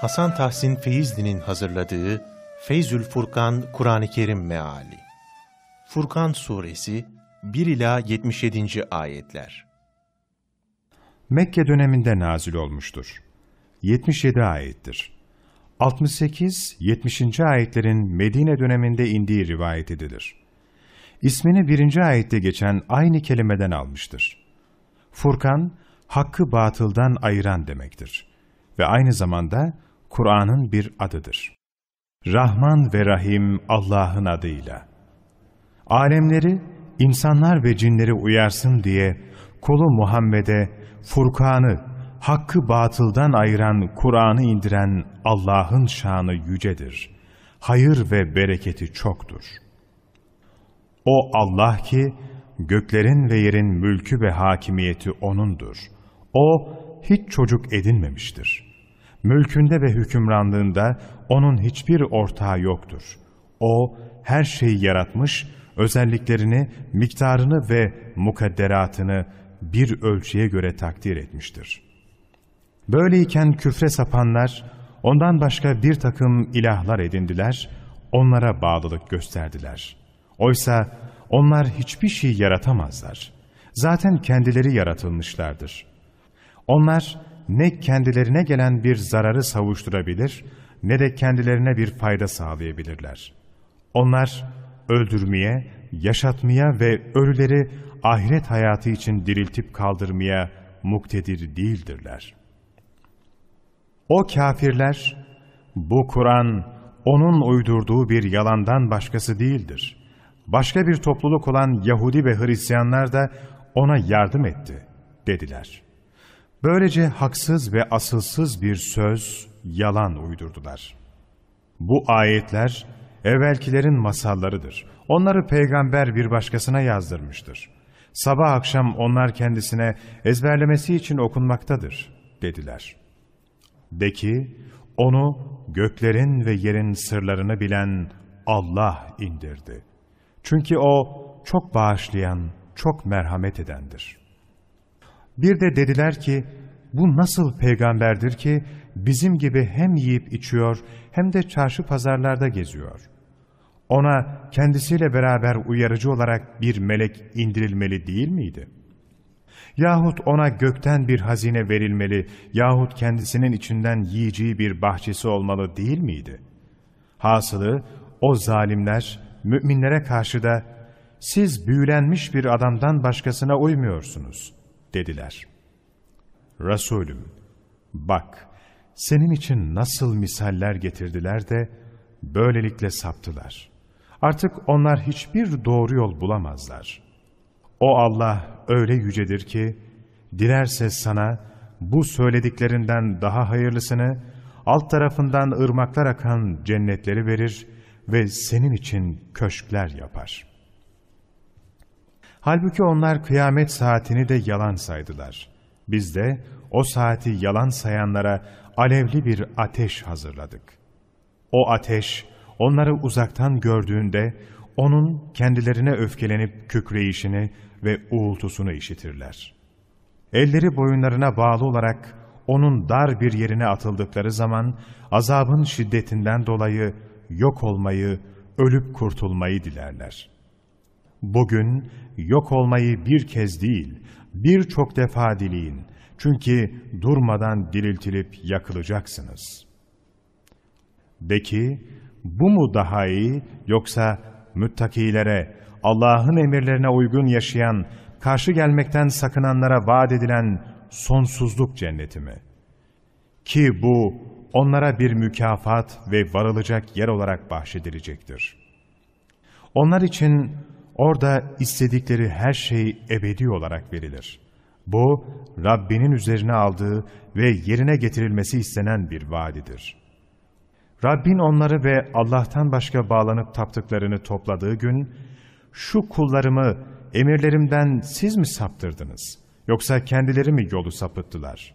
Hasan Tahsin Feyzli'nin hazırladığı Feyzül Furkan Kur'an-ı Kerim Meali Furkan Suresi 1 ila 77. ayetler. Mekke döneminde nazil olmuştur. 77 ayettir. 68-70. ayetlerin Medine döneminde indiği rivayet edilir. İsmini birinci ayette geçen aynı kelimeden almıştır. Furkan, hakkı batıldan ayıran demektir. Ve aynı zamanda Kur'an'ın bir adıdır. Rahman ve Rahim Allah'ın adıyla. Alemleri, insanlar ve cinleri uyarsın diye kulu Muhammed'e Furkan'ı, hakkı batıldan ayıran Kur'an'ı indiren Allah'ın şanı yücedir. Hayır ve bereketi çoktur. O Allah ki, göklerin ve yerin mülkü ve hakimiyeti O'nundur. O, hiç çocuk edinmemiştir. Mülkünde ve hükümranlığında O'nun hiçbir ortağı yoktur. O, her şeyi yaratmış, özelliklerini, miktarını ve mukadderatını bir ölçüye göre takdir etmiştir. Böyleyken küfre sapanlar, ondan başka bir takım ilahlar edindiler, onlara bağlılık gösterdiler. Oysa onlar hiçbir şey yaratamazlar. Zaten kendileri yaratılmışlardır. Onlar ne kendilerine gelen bir zararı savuşturabilir, ne de kendilerine bir fayda sağlayabilirler. Onlar öldürmeye, yaşatmaya ve ölüleri ahiret hayatı için diriltip kaldırmaya muktedir değildirler. O kafirler, bu Kur'an onun uydurduğu bir yalandan başkası değildir. Başka bir topluluk olan Yahudi ve Hristiyanlar da ona yardım etti, dediler. Böylece haksız ve asılsız bir söz, yalan uydurdular. Bu ayetler, evvelkilerin masallarıdır. Onları peygamber bir başkasına yazdırmıştır. Sabah akşam onlar kendisine ezberlemesi için okunmaktadır, dediler. De ki, onu göklerin ve yerin sırlarını bilen Allah indirdi. Çünkü O çok bağışlayan, çok merhamet edendir. Bir de dediler ki, bu nasıl peygamberdir ki bizim gibi hem yiyip içiyor hem de çarşı pazarlarda geziyor. Ona kendisiyle beraber uyarıcı olarak bir melek indirilmeli değil miydi? Yahut ona gökten bir hazine verilmeli yahut kendisinin içinden yiyeceği bir bahçesi olmalı değil miydi? Hasılı o zalimler müminlere karşı da siz büyülenmiş bir adamdan başkasına uymuyorsunuz dediler. Resulüm bak senin için nasıl misaller getirdiler de böylelikle saptılar. Artık onlar hiçbir doğru yol bulamazlar. O Allah öyle yücedir ki, dilerse sana bu söylediklerinden daha hayırlısını, alt tarafından ırmaklar akan cennetleri verir ve senin için köşkler yapar. Halbuki onlar kıyamet saatini de yalan saydılar. Biz de o saati yalan sayanlara alevli bir ateş hazırladık. O ateş, onları uzaktan gördüğünde, onun kendilerine öfkelenip kükreyişini ve uğultusunu işitirler. Elleri boyunlarına bağlı olarak onun dar bir yerine atıldıkları zaman azabın şiddetinden dolayı yok olmayı, ölüp kurtulmayı dilerler. Bugün yok olmayı bir kez değil, birçok defa dileyin. Çünkü durmadan diriltilip yakılacaksınız. De ki, bu mu daha iyi yoksa müttakilere, Allah'ın emirlerine uygun yaşayan, karşı gelmekten sakınanlara vaat edilen sonsuzluk cenneti mi? Ki bu onlara bir mükafat ve varılacak yer olarak bahşedilecektir. Onlar için orada istedikleri her şey ebedi olarak verilir. Bu, Rabbinin üzerine aldığı ve yerine getirilmesi istenen bir vaadidir. Rabbin onları ve Allah'tan başka bağlanıp taptıklarını topladığı gün, şu kullarımı emirlerimden siz mi saptırdınız, yoksa kendileri mi yolu sapıttılar,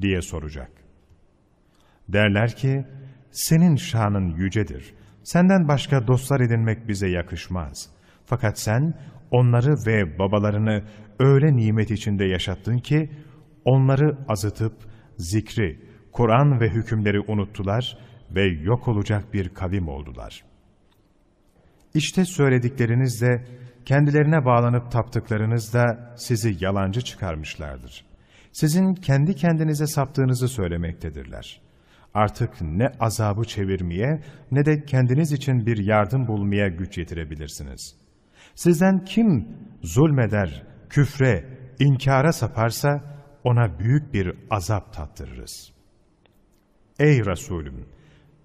diye soracak. Derler ki, senin şanın yücedir, senden başka dostlar edinmek bize yakışmaz. Fakat sen onları ve babalarını öyle nimet içinde yaşattın ki, onları azıtıp zikri, Kur'an ve hükümleri unuttular ve yok olacak bir kavim oldular. İşte söyledikleriniz de, kendilerine bağlanıp taptıklarınız da sizi yalancı çıkarmışlardır. Sizin kendi kendinize saptığınızı söylemektedirler. Artık ne azabı çevirmeye ne de kendiniz için bir yardım bulmaya güç yetirebilirsiniz. Sizden kim zulmeder, küfre, inkara saparsa ona büyük bir azap tattırırız. Ey Resulüm!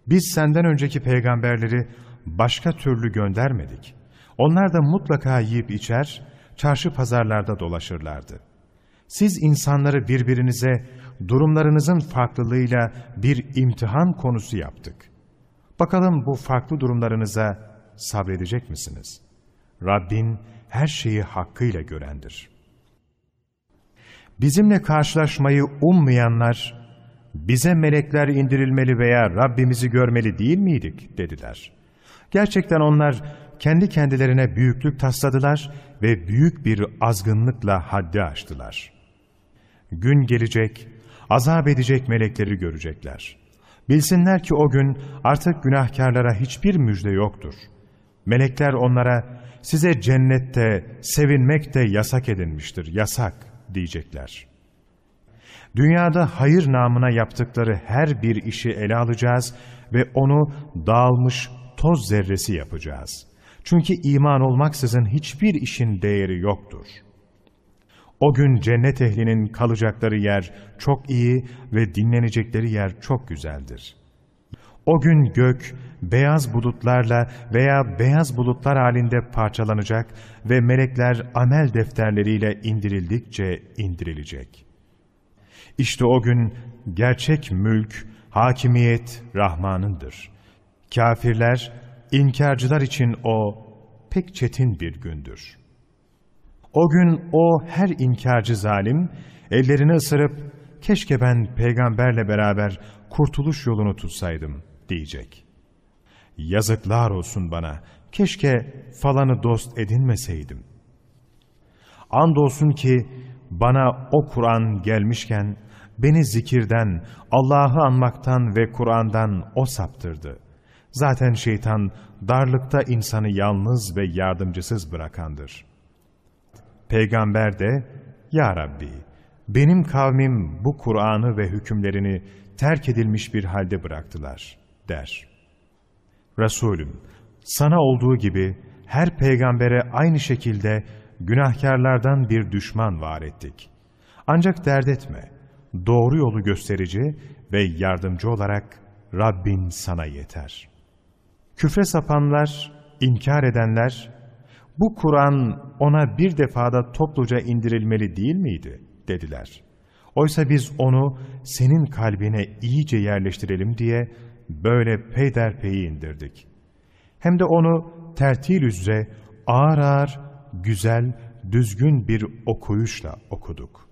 Biz senden önceki peygamberleri başka türlü göndermedik. Onlar da mutlaka yiyip içer, çarşı pazarlarda dolaşırlardı. Siz insanları birbirinize durumlarınızın farklılığıyla bir imtihan konusu yaptık. Bakalım bu farklı durumlarınıza sabredecek misiniz? Rabbin her şeyi hakkıyla görendir. Bizimle karşılaşmayı ummayanlar, bize melekler indirilmeli veya Rabbimizi görmeli değil miydik dediler. Gerçekten onlar kendi kendilerine büyüklük tasladılar ve büyük bir azgınlıkla haddi aştılar. Gün gelecek, azap edecek melekleri görecekler. Bilsinler ki o gün artık günahkarlara hiçbir müjde yoktur. Melekler onlara, size cennette sevinmek de yasak edilmiştir, yasak diyecekler. Dünyada hayır namına yaptıkları her bir işi ele alacağız ve onu dağılmış toz zerresi yapacağız. Çünkü iman olmaksızın hiçbir işin değeri yoktur. O gün cennet ehlinin kalacakları yer çok iyi ve dinlenecekleri yer çok güzeldir. O gün gök beyaz bulutlarla veya beyaz bulutlar halinde parçalanacak ve melekler amel defterleriyle indirildikçe indirilecek. İşte o gün gerçek mülk, hakimiyet Rahman'ındır. Kafirler, inkarcılar için o pek çetin bir gündür. O gün o her inkarcı zalim, ellerini ısırıp, keşke ben peygamberle beraber kurtuluş yolunu tutsaydım diyecek. Yazıklar olsun bana, keşke falanı dost edinmeseydim. Andolsun ki bana o Kur'an gelmişken, beni zikirden, Allah'ı anmaktan ve Kur'an'dan o saptırdı. Zaten şeytan darlıkta insanı yalnız ve yardımcısız bırakandır. Peygamber de, Ya Rabbi, benim kavmim bu Kur'an'ı ve hükümlerini terk edilmiş bir halde bıraktılar, der. Resulüm, sana olduğu gibi her peygambere aynı şekilde günahkarlardan bir düşman var ettik. Ancak dert etme, doğru yolu gösterici ve yardımcı olarak Rabbin sana yeter. Küfre sapanlar, inkar edenler, bu Kur'an ona bir defada topluca indirilmeli değil miydi? dediler. Oysa biz onu senin kalbine iyice yerleştirelim diye böyle peyderpeyi indirdik. Hem de onu tertil üzere ağır ağır, güzel, düzgün bir okuyuşla okuduk.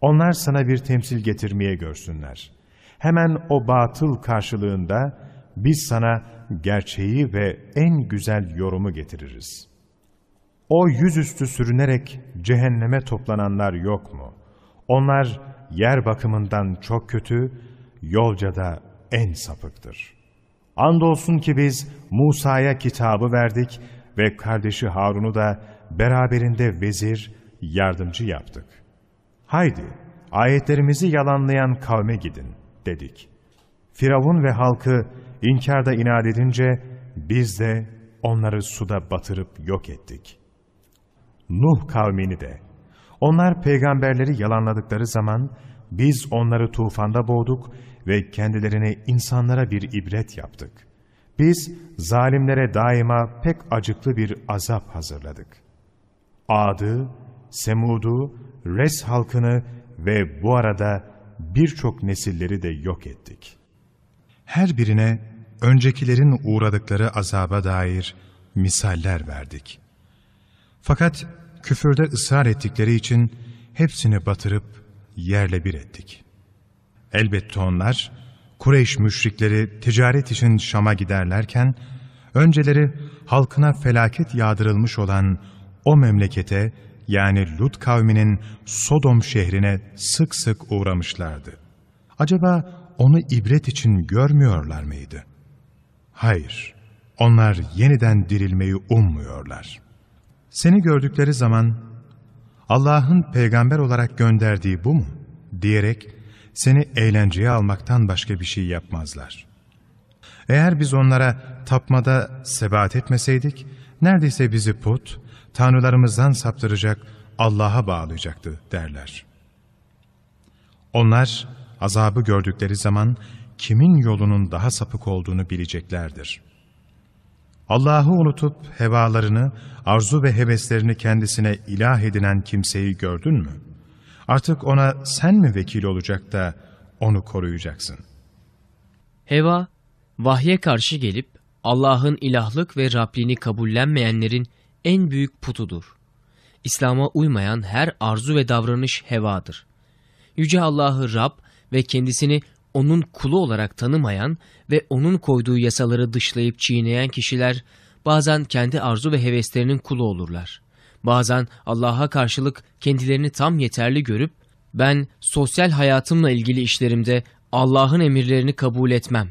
Onlar sana bir temsil getirmeye görsünler. Hemen o batıl karşılığında biz sana gerçeği ve en güzel yorumu getiririz. O yüzüstü sürünerek cehenneme toplananlar yok mu? Onlar yer bakımından çok kötü, yolca da en sapıktır. Andolsun ki biz Musa'ya kitabı verdik ve kardeşi Harun'u da beraberinde vezir, yardımcı yaptık. Haydi, ayetlerimizi yalanlayan kavme gidin, dedik. Firavun ve halkı inkarda inat edince, biz de onları suda batırıp yok ettik. Nuh kavmini de, onlar peygamberleri yalanladıkları zaman, biz onları tufanda boğduk ve kendilerine insanlara bir ibret yaptık. Biz zalimlere daima pek acıklı bir azap hazırladık. Ad'ı, Semud'u, Res halkını ve bu arada birçok nesilleri de yok ettik. Her birine öncekilerin uğradıkları azaba dair misaller verdik. Fakat küfürde ısrar ettikleri için hepsini batırıp yerle bir ettik. Elbette onlar, Kureyş müşrikleri ticaret için Şam'a giderlerken, önceleri halkına felaket yağdırılmış olan o memlekete yani Lut kavminin Sodom şehrine sık sık uğramışlardı. Acaba onu ibret için görmüyorlar mıydı? Hayır, onlar yeniden dirilmeyi ummuyorlar. Seni gördükleri zaman, Allah'ın peygamber olarak gönderdiği bu mu? diyerek seni eğlenceye almaktan başka bir şey yapmazlar. Eğer biz onlara tapmada sebat etmeseydik, neredeyse bizi put, tanrılarımızdan saptıracak, Allah'a bağlayacaktı derler. Onlar azabı gördükleri zaman kimin yolunun daha sapık olduğunu bileceklerdir. Allah'ı unutup hevalarını, arzu ve heveslerini kendisine ilah edinen kimseyi gördün mü? Artık ona sen mi vekil olacak da onu koruyacaksın? Heva, vahye karşı gelip Allah'ın ilahlık ve Rabliğini kabullenmeyenlerin en büyük putudur. İslam'a uymayan her arzu ve davranış hevadır. Yüce Allah'ı Rab ve kendisini onun kulu olarak tanımayan ve onun koyduğu yasaları dışlayıp çiğneyen kişiler bazen kendi arzu ve heveslerinin kulu olurlar. Bazen Allah'a karşılık kendilerini tam yeterli görüp ben sosyal hayatımla ilgili işlerimde Allah'ın emirlerini kabul etmem.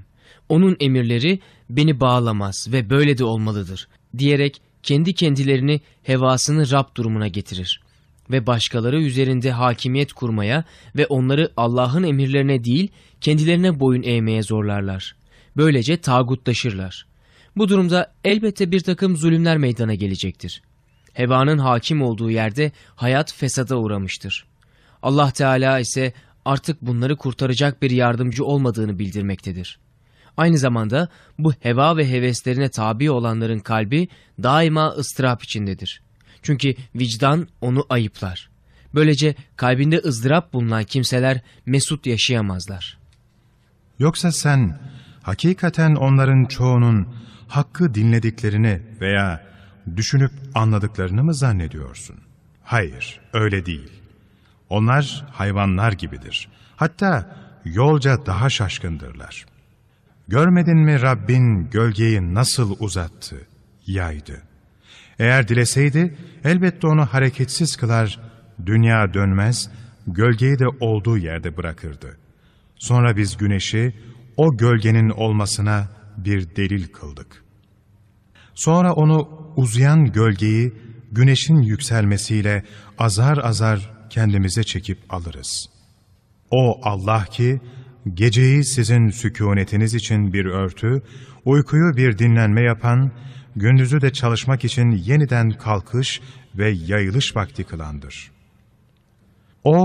Onun emirleri beni bağlamaz ve böyle de olmalıdır diyerek kendi kendilerini hevasını Rab durumuna getirir ve başkaları üzerinde hakimiyet kurmaya ve onları Allah'ın emirlerine değil kendilerine boyun eğmeye zorlarlar. Böylece tağutlaşırlar. Bu durumda elbette bir takım zulümler meydana gelecektir. Hevanın hakim olduğu yerde hayat fesada uğramıştır. Allah Teala ise artık bunları kurtaracak bir yardımcı olmadığını bildirmektedir. Aynı zamanda bu heva ve heveslerine tabi olanların kalbi daima ıstırap içindedir. Çünkü vicdan onu ayıplar. Böylece kalbinde ızdırap bulunan kimseler mesut yaşayamazlar. Yoksa sen hakikaten onların çoğunun hakkı dinlediklerini veya düşünüp anladıklarını mı zannediyorsun? Hayır, öyle değil. Onlar hayvanlar gibidir. Hatta yolca daha şaşkındırlar. Görmedin mi Rabbin gölgeyi nasıl uzattı, yaydı? Eğer dileseydi elbette onu hareketsiz kılar, dünya dönmez, gölgeyi de olduğu yerde bırakırdı. Sonra biz güneşi o gölgenin olmasına bir delil kıldık. Sonra onu uzayan gölgeyi güneşin yükselmesiyle azar azar kendimize çekip alırız. O Allah ki geceyi sizin sükunetiniz için bir örtü, uykuyu bir dinlenme yapan, gündüzü de çalışmak için yeniden kalkış ve yayılış vakti kılandır. O,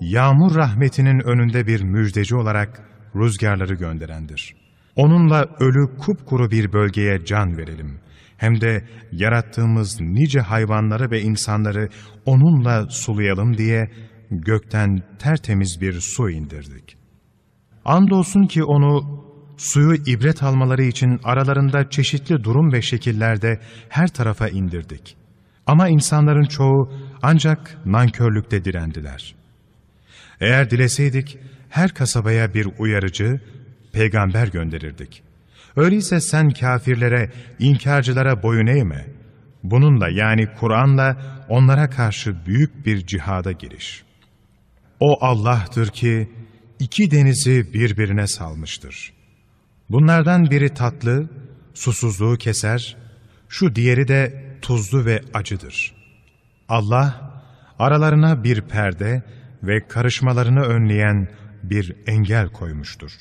yağmur rahmetinin önünde bir müjdeci olarak rüzgarları gönderendir. Onunla ölü kupkuru bir bölgeye can verelim. Hem de yarattığımız nice hayvanları ve insanları onunla sulayalım diye gökten tertemiz bir su indirdik. Andolsun ki onu suyu ibret almaları için aralarında çeşitli durum ve şekillerde her tarafa indirdik. Ama insanların çoğu ancak nankörlükte direndiler. Eğer dileseydik her kasabaya bir uyarıcı, peygamber gönderirdik. Öyleyse sen kafirlere, inkarcılara boyun eğme. Bununla yani Kur'an'la onlara karşı büyük bir cihada giriş. O Allah'tır ki iki denizi birbirine salmıştır. Bunlardan biri tatlı, susuzluğu keser, şu diğeri de tuzlu ve acıdır. Allah, aralarına bir perde ve karışmalarını önleyen bir engel koymuştur.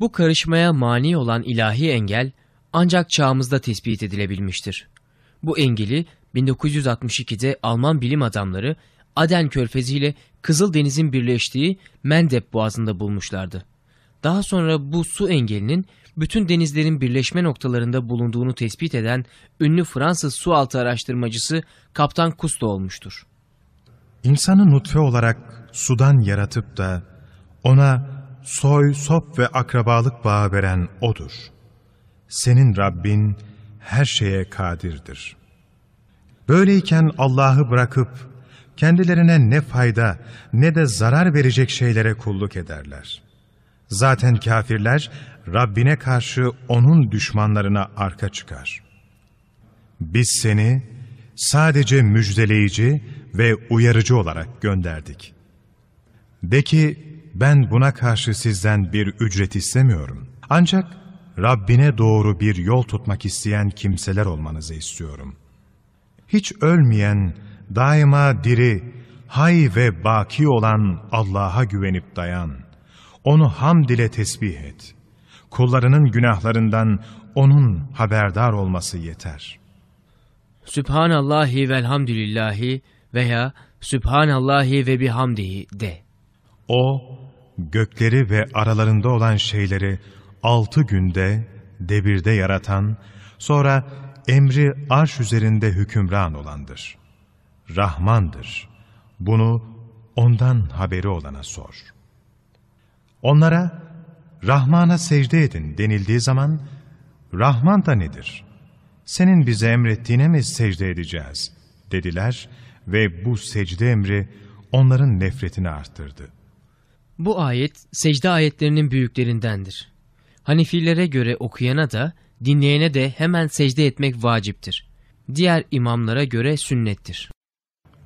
Bu karışmaya mani olan ilahi engel ancak çağımızda tespit edilebilmiştir. Bu engeli 1962'de Alman bilim adamları Aden Körfezi ile Kızıldeniz'in birleştiği Mendeb Boğazı'nda bulmuşlardı. Daha sonra bu su engelinin bütün denizlerin birleşme noktalarında bulunduğunu tespit eden ünlü Fransız sualtı araştırmacısı Kaptan Kusto olmuştur. İnsanı nutfe olarak sudan yaratıp da ona soy, sop ve akrabalık bağı veren O'dur. Senin Rabbin her şeye kadirdir. Böyleyken Allah'ı bırakıp kendilerine ne fayda ne de zarar verecek şeylere kulluk ederler. Zaten kafirler Rabbine karşı onun düşmanlarına arka çıkar. Biz seni sadece müjdeleyici ve uyarıcı olarak gönderdik. De ki, ben buna karşı sizden bir ücret istemiyorum. Ancak Rabbine doğru bir yol tutmak isteyen kimseler olmanızı istiyorum. Hiç ölmeyen, daima diri, hay ve baki olan Allah'a güvenip dayan. Onu hamd ile tesbih et. Kullarının günahlarından O'nun haberdar olması yeter. Sübhanallahi velhamdülillahi veya Sübhanallahi ve bihamdihi de. O, gökleri ve aralarında olan şeyleri altı günde, debirde yaratan, sonra emri arş üzerinde hükümran olandır. Rahmandır. Bunu ondan haberi olana sor. Onlara, Rahman'a secde edin denildiği zaman, Rahman da nedir? Senin bize emrettiğine mi secde edeceğiz? dediler ve bu secde emri onların nefretini arttırdı. Bu ayet secde ayetlerinin büyüklerindendir. Hanifilere göre okuyana da dinleyene de hemen secde etmek vaciptir. Diğer imamlara göre sünnettir.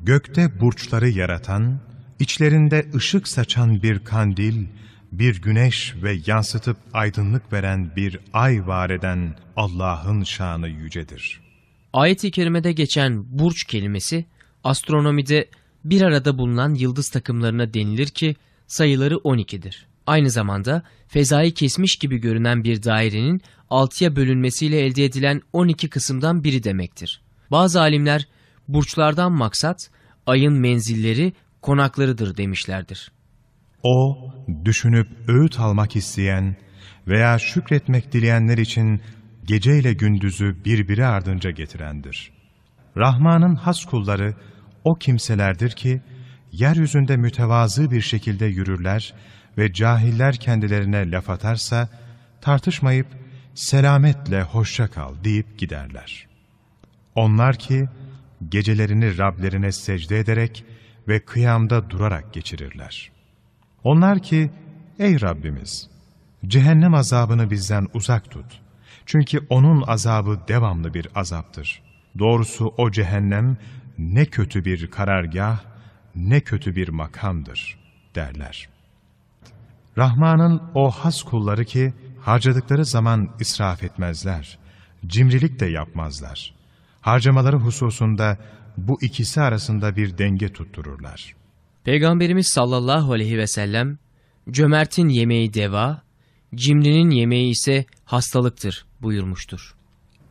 Gökte burçları yaratan, içlerinde ışık saçan bir kandil, bir güneş ve yansıtıp aydınlık veren bir ay var eden Allah'ın şanı yücedir. Ayet-i kerimede geçen burç kelimesi astronomide bir arada bulunan yıldız takımlarına denilir ki sayıları 12'dir. Aynı zamanda fezayı kesmiş gibi görünen bir dairenin altıya bölünmesiyle elde edilen 12 kısımdan biri demektir. Bazı alimler burçlardan maksat ayın menzilleri konaklarıdır demişlerdir. O, düşünüp öğüt almak isteyen veya şükretmek dileyenler için gece ile gündüzü birbiri ardınca getirendir. Rahman'ın has kulları o kimselerdir ki, yeryüzünde mütevazı bir şekilde yürürler ve cahiller kendilerine laf atarsa, tartışmayıp selametle hoşça kal deyip giderler. Onlar ki, gecelerini Rablerine secde ederek ve kıyamda durarak geçirirler. Onlar ki, ey Rabbimiz, cehennem azabını bizden uzak tut. Çünkü onun azabı devamlı bir azaptır. Doğrusu o cehennem ne kötü bir karargah, ne kötü bir makamdır derler. Rahman'ın o has kulları ki harcadıkları zaman israf etmezler, cimrilik de yapmazlar. Harcamaları hususunda bu ikisi arasında bir denge tuttururlar. Peygamberimiz sallallahu aleyhi ve sellem, cömertin yemeği deva, cimrinin yemeği ise hastalıktır buyurmuştur.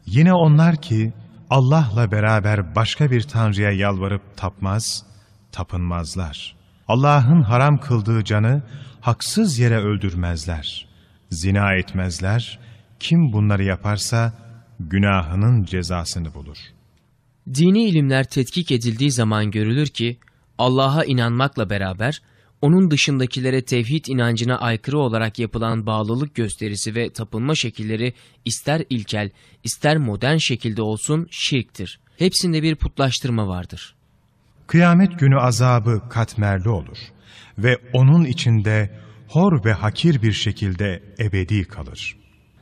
Yine onlar ki Allah'la beraber başka bir tanrıya yalvarıp tapmaz, tapınmazlar. Allah'ın haram kıldığı canı haksız yere öldürmezler. Zina etmezler. Kim bunları yaparsa günahının cezasını bulur. Dini ilimler tetkik edildiği zaman görülür ki Allah'a inanmakla beraber onun dışındakilere tevhid inancına aykırı olarak yapılan bağlılık gösterisi ve tapınma şekilleri ister ilkel, ister modern şekilde olsun şirktir. Hepsinde bir putlaştırma vardır. Kıyamet günü azabı katmerli olur ve onun içinde hor ve hakir bir şekilde ebedi kalır.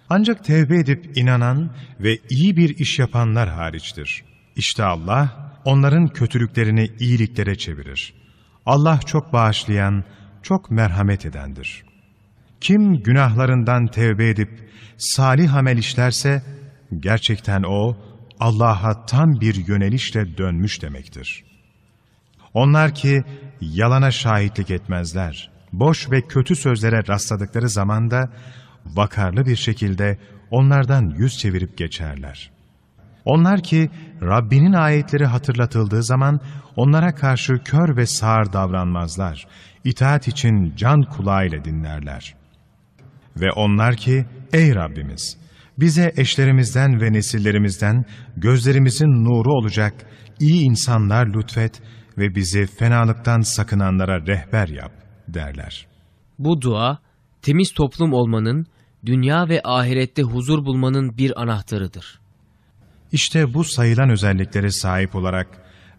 Ancak tevbe edip inanan ve iyi bir iş yapanlar hariçtir. İşte Allah onların kötülüklerini iyiliklere çevirir. Allah çok bağışlayan, çok merhamet edendir. Kim günahlarından tevbe edip salih amel işlerse, gerçekten o Allah'a tam bir yönelişle dönmüş demektir. Onlar ki yalana şahitlik etmezler, boş ve kötü sözlere rastladıkları zaman da vakarlı bir şekilde onlardan yüz çevirip geçerler. Onlar ki Rabbinin ayetleri hatırlatıldığı zaman onlara karşı kör ve sağır davranmazlar. İtaat için can kulağıyla dinlerler. Ve onlar ki ey Rabbimiz bize eşlerimizden ve nesillerimizden gözlerimizin nuru olacak iyi insanlar lütfet ve bizi fenalıktan sakınanlara rehber yap derler. Bu dua temiz toplum olmanın, dünya ve ahirette huzur bulmanın bir anahtarıdır. İşte bu sayılan özelliklere sahip olarak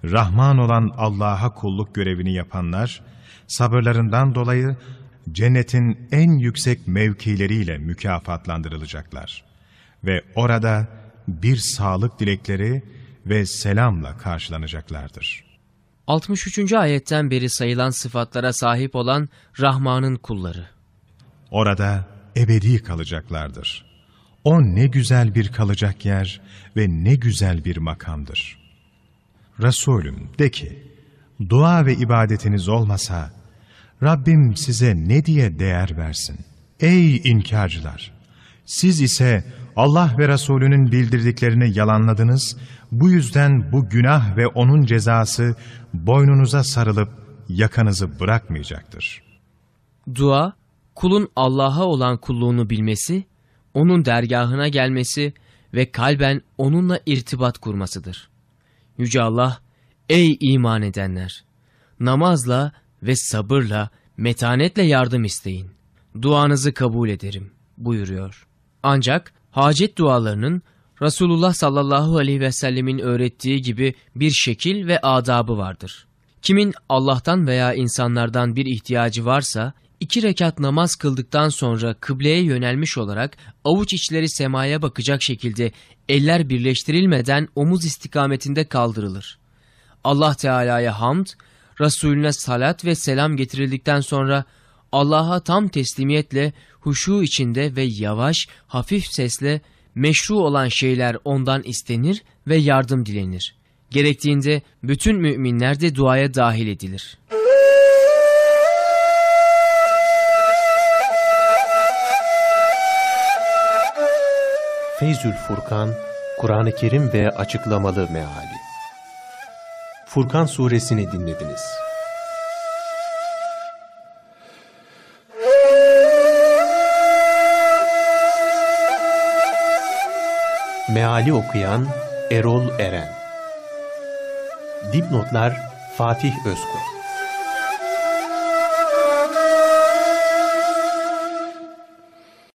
Rahman olan Allah'a kulluk görevini yapanlar, sabırlarından dolayı cennetin en yüksek mevkileriyle mükafatlandırılacaklar. Ve orada bir sağlık dilekleri ve selamla karşılanacaklardır. 63. ayetten beri sayılan sıfatlara sahip olan Rahman'ın kulları. Orada ebedi kalacaklardır. O ne güzel bir kalacak yer ve ne güzel bir makamdır. Resulüm de ki, dua ve ibadetiniz olmasa, Rabbim size ne diye değer versin? Ey inkarcılar! Siz ise Allah ve Resulünün bildirdiklerini yalanladınız, bu yüzden bu günah ve onun cezası boynunuza sarılıp yakanızı bırakmayacaktır. Dua, kulun Allah'a olan kulluğunu bilmesi, onun dergahına gelmesi ve kalben onunla irtibat kurmasıdır. Yüce Allah, ey iman edenler! Namazla ve sabırla, metanetle yardım isteyin. Duanızı kabul ederim buyuruyor. Ancak hacet dualarının Resulullah sallallahu aleyhi ve sellemin öğrettiği gibi bir şekil ve adabı vardır. Kimin Allah'tan veya insanlardan bir ihtiyacı varsa, iki rekat namaz kıldıktan sonra kıbleye yönelmiş olarak avuç içleri semaya bakacak şekilde eller birleştirilmeden omuz istikametinde kaldırılır. Allah Teala'ya hamd, Resulüne salat ve selam getirildikten sonra Allah'a tam teslimiyetle, huşu içinde ve yavaş, hafif sesle meşru olan şeyler ondan istenir ve yardım dilenir. Gerektiğinde bütün müminler de duaya dahil edilir. Feyzül Furkan, Kur'an-ı Kerim ve açıklamalı meali. Furkan suresini dinlediniz. Meali okuyan Erol Eren. Dipnotlar Fatih Özkur